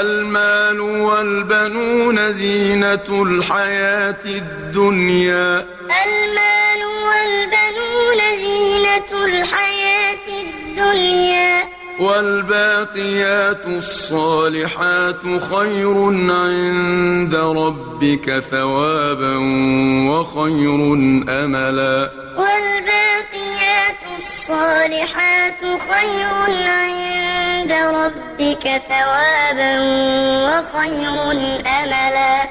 المال والبنون زينة الحياة الدنيا. المال والبنون زينة الحياة الدنيا. والباقيات الصالحات خير عند ربك ثوابا وخير أملا. والباقيات الصالحات خير عند ربك ثوابا وخير أملا.